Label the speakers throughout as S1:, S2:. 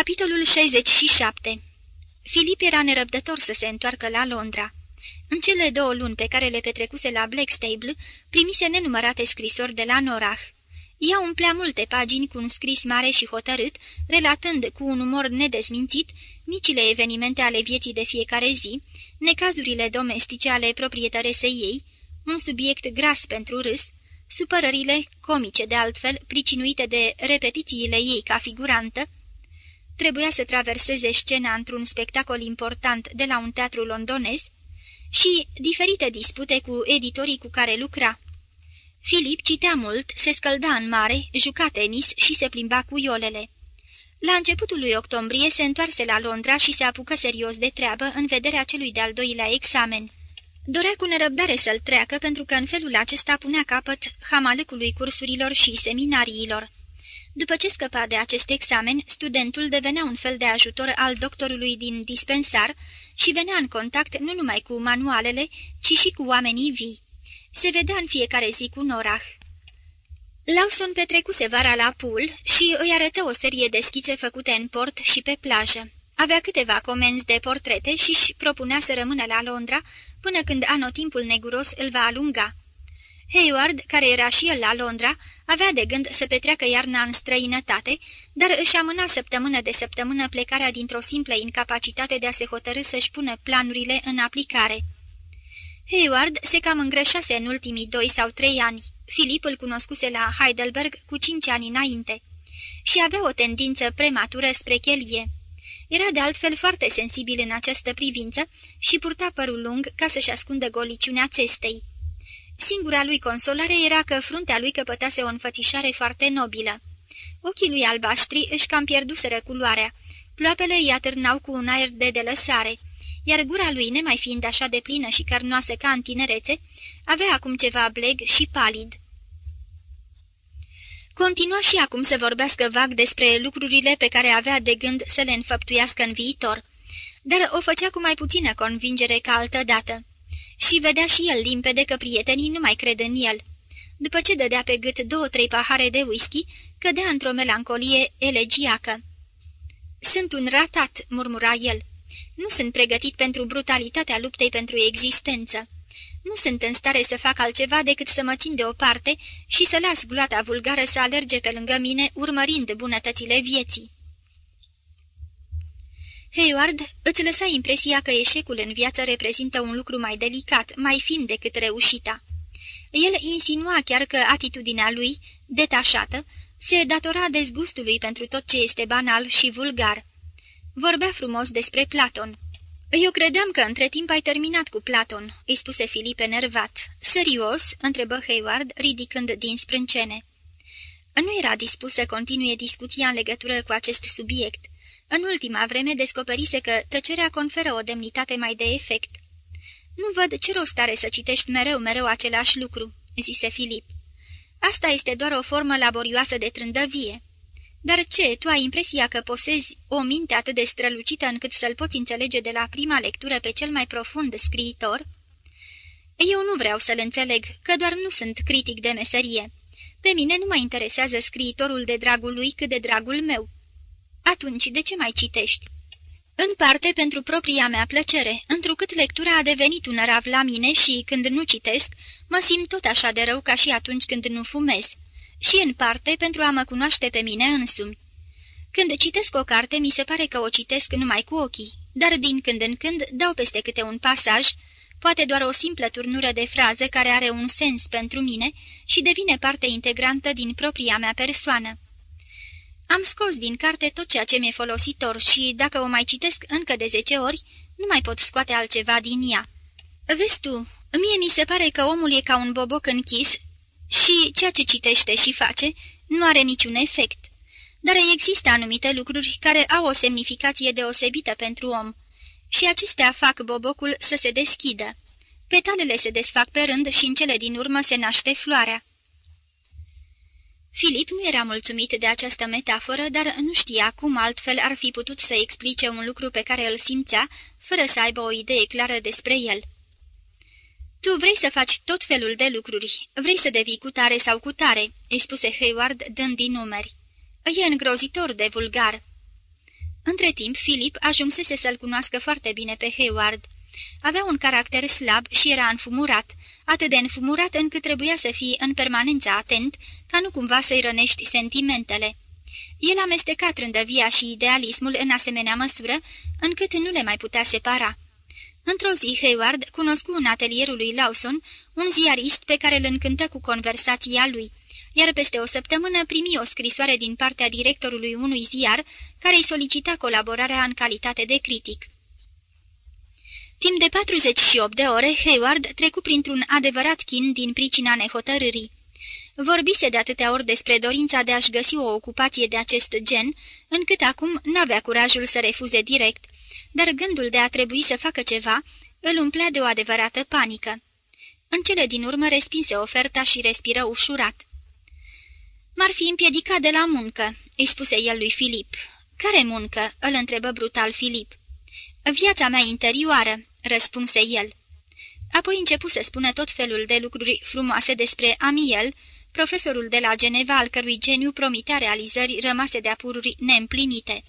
S1: Capitolul 67 Filip era nerăbdător să se întoarcă la Londra. În cele două luni pe care le petrecuse la Blackstable, primise nenumărate scrisori de la Norah. Ea umplea multe pagini cu un scris mare și hotărât, relatând cu un umor nedezmințit micile evenimente ale vieții de fiecare zi, necazurile domestice ale proprietăresei ei, un subiect gras pentru râs, supărările, comice de altfel, pricinuite de repetițiile ei ca figurantă, trebuia să traverseze scena într-un spectacol important de la un teatru londonez și diferite dispute cu editorii cu care lucra. Filip citea mult, se scălda în mare, juca tenis și se plimba cu iolele. La începutul lui octombrie se întoarse la Londra și se apucă serios de treabă în vederea celui de-al doilea examen. Dorea cu nerăbdare să-l treacă pentru că în felul acesta punea capăt hamalăcului cursurilor și seminariilor. După ce scăpa de acest examen, studentul devenea un fel de ajutor al doctorului din dispensar și venea în contact nu numai cu manualele, ci și cu oamenii vii. Se vedea în fiecare zi cu Norah. Lawson petrecuse vara la pool și îi arătă o serie de schițe făcute în port și pe plajă. Avea câteva comenzi de portrete și își propunea să rămână la Londra până când anotimpul neguros îl va alunga. Hayward, care era și el la Londra, avea de gând să petreacă iarna în străinătate, dar își amâna săptămână de săptămână plecarea dintr-o simplă incapacitate de a se hotărâ să-și pună planurile în aplicare. Hayward se cam îngrășase în ultimii doi sau trei ani. Filip îl cunoscuse la Heidelberg cu cinci ani înainte și avea o tendință prematură spre chelie. Era de altfel foarte sensibil în această privință și purta părul lung ca să-și ascundă goliciunea țestei. Singura lui consolare era că fruntea lui căpătase o înfățișare foarte nobilă. Ochii lui albaștri își cam pierduseră culoarea. Ploapele îi atârnau cu un aer de delăsare, iar gura lui, nemai fiind așa de plină și cărnoasă ca în tinerețe, avea acum ceva bleg și palid. Continua și acum să vorbească vag despre lucrurile pe care avea de gând să le înfăptuiască în viitor, dar o făcea cu mai puțină convingere ca altă dată și vedea și el limpede că prietenii nu mai cred în el. După ce dădea pe gât două-trei pahare de whisky, cădea într-o melancolie elegiacă. Sunt un ratat," murmura el. Nu sunt pregătit pentru brutalitatea luptei pentru existență. Nu sunt în stare să fac altceva decât să mă țin deoparte și să las gloata vulgară să alerge pe lângă mine, urmărind bunătățile vieții." Hayward îți lăsa impresia că eșecul în viață reprezintă un lucru mai delicat, mai fin decât reușita. El insinua chiar că atitudinea lui, detașată, se datora dezgustului pentru tot ce este banal și vulgar. Vorbea frumos despre Platon. Eu credeam că între timp ai terminat cu Platon," îi spuse Filipe nervat. Serios?" întrebă Hayward, ridicând din sprâncene. Nu era dispus să continue discuția în legătură cu acest subiect. În ultima vreme descoperise că tăcerea conferă o demnitate mai de efect. Nu văd ce rost are să citești mereu, mereu același lucru," zise Filip. Asta este doar o formă laborioasă de trândăvie." Dar ce, tu ai impresia că posezi o minte atât de strălucită încât să-l poți înțelege de la prima lectură pe cel mai profund scriitor?" Eu nu vreau să-l înțeleg, că doar nu sunt critic de meserie. Pe mine nu mă interesează scriitorul de dragul lui cât de dragul meu." Atunci, de ce mai citești?" În parte pentru propria mea plăcere, întrucât lectura a devenit un rav la mine și, când nu citesc, mă simt tot așa de rău ca și atunci când nu fumez. Și în parte pentru a mă cunoaște pe mine însumi. Când citesc o carte, mi se pare că o citesc numai cu ochii, dar din când în când dau peste câte un pasaj, poate doar o simplă turnură de frază care are un sens pentru mine și devine parte integrantă din propria mea persoană. Am scos din carte tot ceea ce mi-e folositor și, dacă o mai citesc încă de zece ori, nu mai pot scoate altceva din ea. Vezi tu, mie mi se pare că omul e ca un boboc închis și ceea ce citește și face nu are niciun efect. Dar există anumite lucruri care au o semnificație deosebită pentru om și acestea fac bobocul să se deschidă. Petalele se desfac pe rând și în cele din urmă se naște floarea. Filip nu era mulțumit de această metaforă, dar nu știa cum altfel ar fi putut să explice un lucru pe care îl simțea, fără să aibă o idee clară despre el. Tu vrei să faci tot felul de lucruri, vrei să devii cu tare sau cu tare," îi spuse Hayward dând din numeri. E îngrozitor de vulgar." Între timp, Philip ajunsese să-l cunoască foarte bine pe Hayward. Avea un caracter slab și era înfumurat, atât de înfumurat încât trebuia să fii în permanență atent, ca nu cumva să-i rănești sentimentele. El amesteca trândăvia și idealismul în asemenea măsură, încât nu le mai putea separa. Într-o zi, Hayward cunoscu în atelierul lui Lawson un ziarist pe care îl încântă cu conversația lui, iar peste o săptămână primi o scrisoare din partea directorului unui ziar care îi solicita colaborarea în calitate de critic. Timp de 48 de ore, Hayward trecu printr-un adevărat chin din pricina nehotărârii. Vorbise de atâtea ori despre dorința de a-și găsi o ocupație de acest gen, încât acum n-avea curajul să refuze direct, dar gândul de a trebui să facă ceva îl umplea de o adevărată panică. În cele din urmă respinse oferta și respiră ușurat. M-ar fi împiedicat de la muncă," îi spuse el lui Filip. Care muncă?" îl întrebă brutal Filip. Viața mea interioară," răspunse el. Apoi începu să spună tot felul de lucruri frumoase despre Amiel, profesorul de la Geneva, al cărui geniu promitea realizări rămase de-a pururi neîmplinite.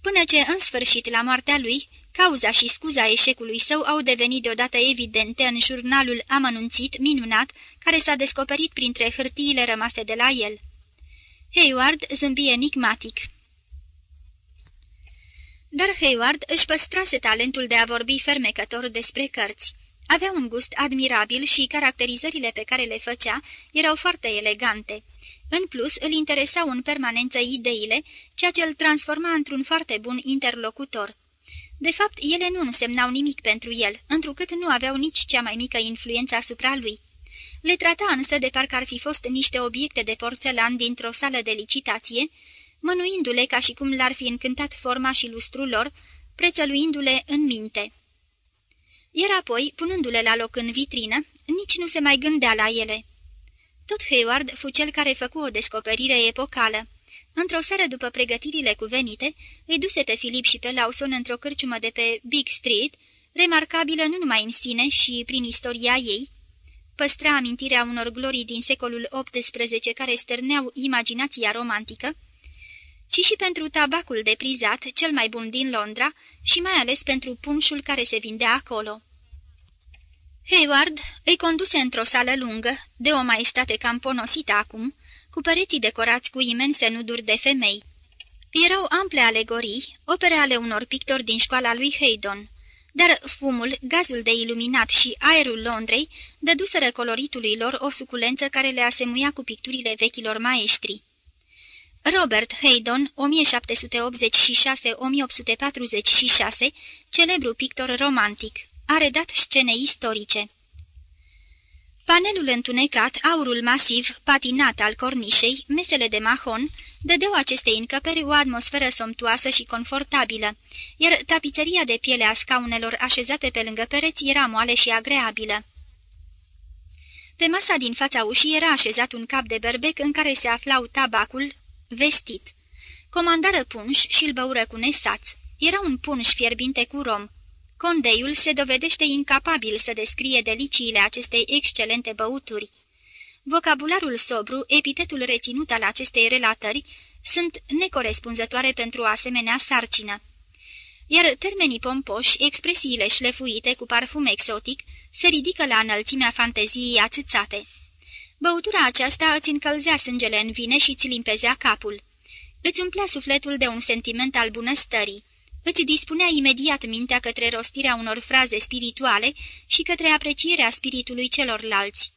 S1: Până ce, în sfârșit, la moartea lui, cauza și scuza eșecului său au devenit deodată evidente în jurnalul amănunțit, minunat, care s-a descoperit printre hârtiile rămase de la el. Hayward zâmbi enigmatic. Dar Hayward își păstrase talentul de a vorbi fermecător despre cărți. Avea un gust admirabil și caracterizările pe care le făcea erau foarte elegante. În plus, îl interesau în permanență ideile, ceea ce îl transforma într-un foarte bun interlocutor. De fapt, ele nu însemnau nimic pentru el, întrucât nu aveau nici cea mai mică influență asupra lui. Le trata însă de parcă ar fi fost niște obiecte de porțelan dintr-o sală de licitație, mănuindu-le ca și cum l-ar fi încântat forma și lustrul lor, prețăluindu-le în minte. Iar apoi, punându-le la loc în vitrină, nici nu se mai gândea la ele. Tot Hayward fu cel care făcu o descoperire epocală. Într-o seară după pregătirile cuvenite, îi duse pe Filip și pe Lawson într-o cârciumă de pe Big Street, remarcabilă nu numai în sine și prin istoria ei, păstra amintirea unor glorii din secolul XVIII care stârneau imaginația romantică, ci și pentru tabacul de prizat, cel mai bun din Londra, și mai ales pentru punșul care se vindea acolo. Hayward îi conduse într-o sală lungă, de o maestate cam ponosită acum, cu pereții decorați cu imense nuduri de femei. Erau ample alegorii, opere ale unor pictori din școala lui Haydon, dar fumul, gazul de iluminat și aerul Londrei dăduseră coloritului lor o suculență care le asemuia cu picturile vechilor maestri. Robert Haydon, 1786-1846, celebru pictor romantic, a redat scene istorice. Panelul întunecat, aurul masiv, patinat al cornișei, mesele de mahon, dădeau acestei încăperi o atmosferă somptuoasă și confortabilă, iar tapiseria de piele a scaunelor așezate pe lângă pereți era moale și agreabilă. Pe masa din fața ușii era așezat un cap de berbec în care se aflau tabacul, vestit. Comandară punș și-l băură cu nesaț. Era un punș fierbinte cu rom. Condeiul se dovedește incapabil să descrie deliciile acestei excelente băuturi. Vocabularul sobru, epitetul reținut al acestei relatări, sunt necorespunzătoare pentru o asemenea sarcină. Iar termenii pompoși, expresiile șlefuite cu parfum exotic, se ridică la înălțimea fanteziei ațățate. Băutura aceasta îți încălzea sângele în vine și ți limpezea capul. Îți umplea sufletul de un sentiment al bunăstării. Îți dispunea imediat mintea către rostirea unor fraze spirituale și către aprecierea spiritului celorlalți.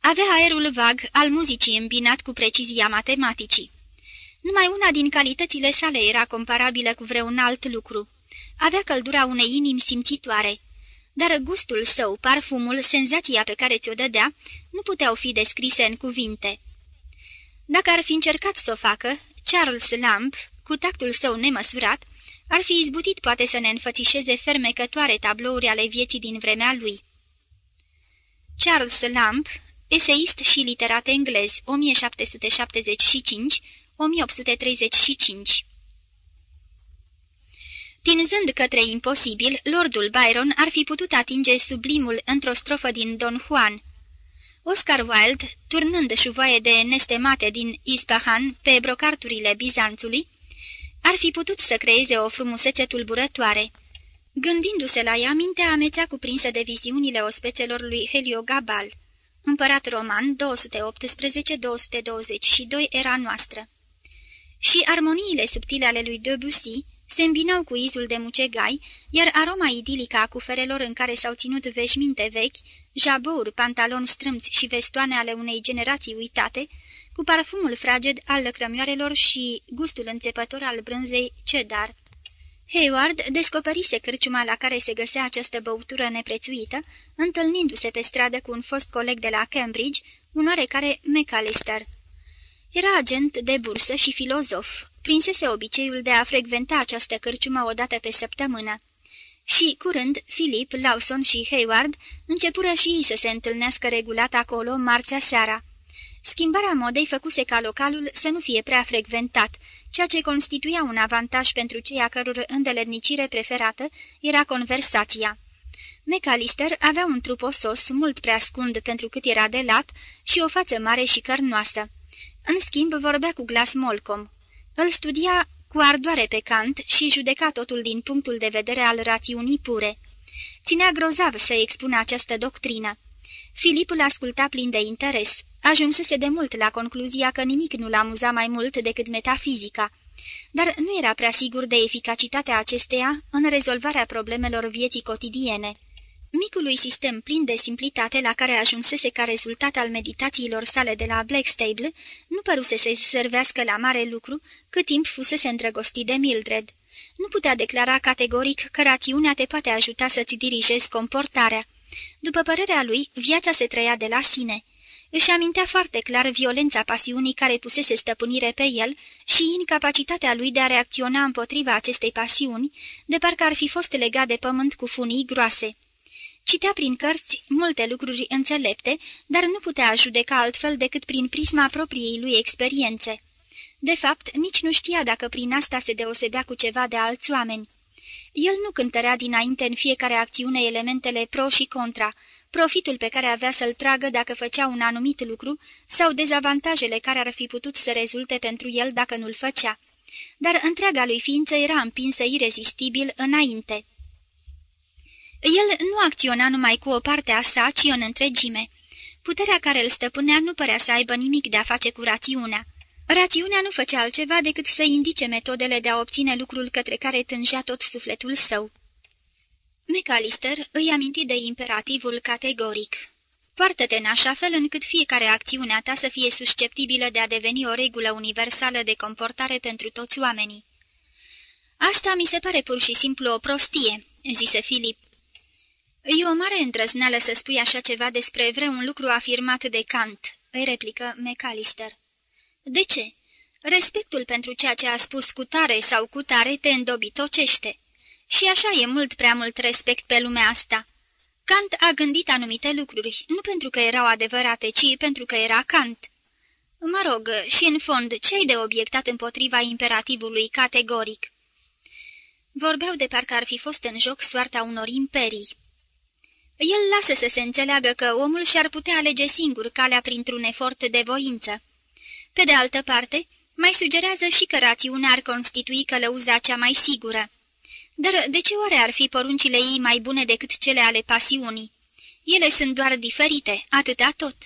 S1: Avea aerul vag al muzicii îmbinat cu precizia matematicii. Numai una din calitățile sale era comparabilă cu vreun alt lucru. Avea căldura unei inimi simțitoare dar gustul său, parfumul, senzația pe care ți-o dădea, nu puteau fi descrise în cuvinte. Dacă ar fi încercat să o facă, Charles Lamb, cu tactul său nemăsurat, ar fi izbutit poate să ne înfățișeze fermecătoare tablouri ale vieții din vremea lui. Charles Lamb, eseist și literat englez, 1775-1835 Tinzând către imposibil, lordul Byron ar fi putut atinge sublimul într-o strofă din Don Juan. Oscar Wilde, turnând șuvoaie de nestemate din Ispahan pe brocarturile Bizanțului, Ar fi putut să creeze o frumusețe tulburătoare. Gândindu-se la ea, mintea amețea cuprinsă de viziunile ospețelor lui Heliogabal, împărat roman 218-222 era noastră. Și armoniile subtile ale lui Debussy se îmbinau cu izul de mucegai, iar aroma idilică a cuferelor în care s-au ținut veșminte vechi, jabouri, pantaloni strâmți și vestoane ale unei generații uitate, cu parfumul fraged al lăcrămioarelor și gustul înțepător al brânzei cedar. Hayward descoperise cârciuma la care se găsea această băutură neprețuită, întâlnindu-se pe stradă cu un fost coleg de la Cambridge, un oarecare McAllister. Era agent de bursă și filozof, prinsese obiceiul de a frecventa această cârciumă o dată pe săptămână. Și, curând, Philip, Lawson și Hayward începură și ei să se întâlnească regulat acolo marțea seara. Schimbarea modei făcuse ca localul să nu fie prea frecventat, ceea ce constituia un avantaj pentru cei a căror îndelernicire preferată era conversația. McAllister avea un trup osos mult prea scund pentru cât era de lat și o față mare și cărnoasă. În schimb, vorbea cu glas molcom. Îl studia cu ardoare pe cant și judeca totul din punctul de vedere al rațiunii pure. Ținea grozav să expună această doctrină. Filip îl asculta plin de interes. Ajunsese de mult la concluzia că nimic nu-l amuza mai mult decât metafizica, dar nu era prea sigur de eficacitatea acesteia în rezolvarea problemelor vieții cotidiene. Micului sistem plin de simplitate la care ajunsese ca rezultat al meditațiilor sale de la Blackstable nu păruse să-i servească la mare lucru cât timp fusese îndrăgostit de Mildred. Nu putea declara categoric că rațiunea te poate ajuta să-ți dirigezi comportarea. După părerea lui, viața se trăia de la sine. Își amintea foarte clar violența pasiunii care pusese stăpânire pe el și incapacitatea lui de a reacționa împotriva acestei pasiuni, de parcă ar fi fost legat de pământ cu funii groase. Citea prin cărți multe lucruri înțelepte, dar nu putea judeca altfel decât prin prisma propriei lui experiențe. De fapt, nici nu știa dacă prin asta se deosebea cu ceva de alți oameni. El nu cântărea dinainte în fiecare acțiune elementele pro și contra, profitul pe care avea să-l tragă dacă făcea un anumit lucru sau dezavantajele care ar fi putut să rezulte pentru el dacă nu-l făcea. Dar întreaga lui ființă era împinsă irezistibil înainte. El nu acționa numai cu o parte a sa, ci în întregime. Puterea care îl stăpânea nu părea să aibă nimic de a face cu rațiunea. Rațiunea nu făcea altceva decât să indice metodele de a obține lucrul către care tângea tot sufletul său. McAllister îi aminti de imperativul categoric. Poartă-te în așa fel încât fiecare acțiune a ta să fie susceptibilă de a deveni o regulă universală de comportare pentru toți oamenii. Asta mi se pare pur și simplu o prostie," zise Filip. E o mare îndrăzneală să spui așa ceva despre vreun lucru afirmat de Kant," îi replică McAllister. De ce? Respectul pentru ceea ce a spus cu tare sau cu tare te îndobitocește. Și așa e mult prea mult respect pe lumea asta. Kant a gândit anumite lucruri, nu pentru că erau adevărate, ci pentru că era Kant. Mă rog, și în fond, ce-ai de obiectat împotriva imperativului categoric? Vorbeau de parcă ar fi fost în joc soarta unor imperii. El lasă să se înțeleagă că omul și-ar putea alege singur calea printr-un efort de voință. Pe de altă parte, mai sugerează și că rațiunea ar constitui călăuza cea mai sigură. Dar de ce oare ar fi poruncile ei mai bune decât cele ale pasiunii? Ele sunt doar diferite, atâta tot.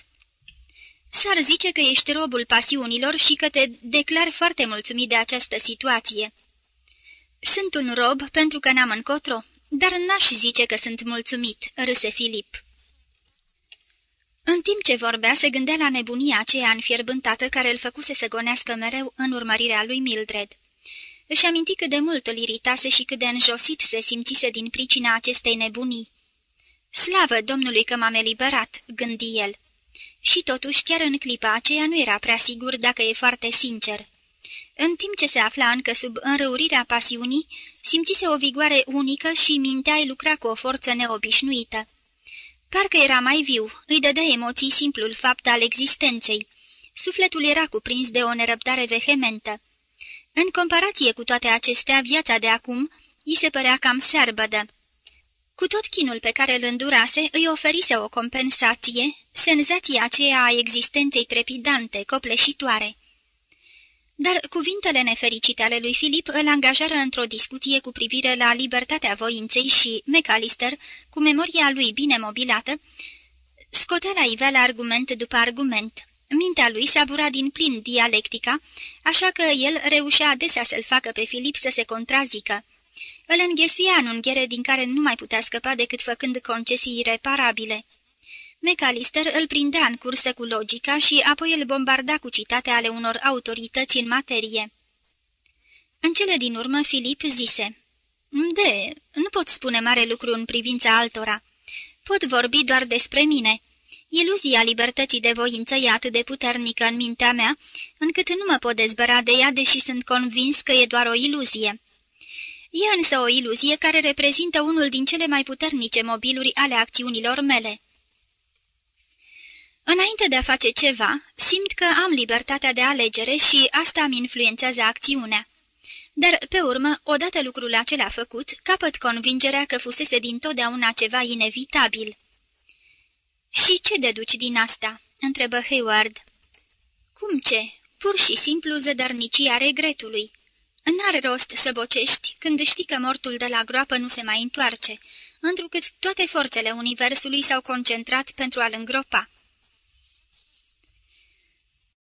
S1: S-ar zice că ești robul pasiunilor și că te declar foarte mulțumit de această situație. Sunt un rob pentru că n-am încotro, dar n-aș zice că sunt mulțumit, râse Filip. În timp ce vorbea, se gândea la nebunia aceea înfierbântată care îl făcuse să gonească mereu în urmărirea lui Mildred. Își aminti cât de mult îl iritase și cât de înjosit se simțise din pricina acestei nebunii. Slavă Domnului că m-am eliberat," gândi el. Și totuși, chiar în clipa aceea nu era prea sigur dacă e foarte sincer. În timp ce se afla încă sub înrăurirea pasiunii, simțise o vigoare unică și mintea îi lucra cu o forță neobișnuită. Parcă era mai viu, îi dădea emoții simplul fapt al existenței. Sufletul era cuprins de o nerăbdare vehementă. În comparație cu toate acestea, viața de acum îi se părea cam searbădă. Cu tot chinul pe care îl îndurase, îi oferise o compensație, senzația aceea a existenței trepidante, copleșitoare. Dar cuvintele nefericite ale lui Filip îl angajară într-o discuție cu privire la libertatea voinței și McAllister, cu memoria lui bine mobilată, scotea la iveală argument după argument. Mintea lui sabura din plin dialectica, așa că el reușea adesea să-l facă pe Filip să se contrazică. Îl înghesuia în unghiere din care nu mai putea scăpa decât făcând concesii ireparabile. McAllister îl prindea în cursă cu logica și apoi îl bombarda cu citate ale unor autorități în materie. În cele din urmă, Filip zise, De, nu pot spune mare lucru în privința altora. Pot vorbi doar despre mine. Iluzia libertății de voință e atât de puternică în mintea mea, încât nu mă pot dezbăra de ea, deși sunt convins că e doar o iluzie. E însă o iluzie care reprezintă unul din cele mai puternice mobiluri ale acțiunilor mele. Înainte de a face ceva, simt că am libertatea de alegere și asta îmi influențează acțiunea. Dar, pe urmă, odată lucrul acela făcut, capăt convingerea că fusese dintotdeauna ceva inevitabil. Și ce deduci din asta?" întrebă Hayward. Cum ce? Pur și simplu zădărnicia regretului. N-are rost să bocești când știi că mortul de la groapă nu se mai întoarce, întrucât toate forțele universului s-au concentrat pentru a-l îngropa.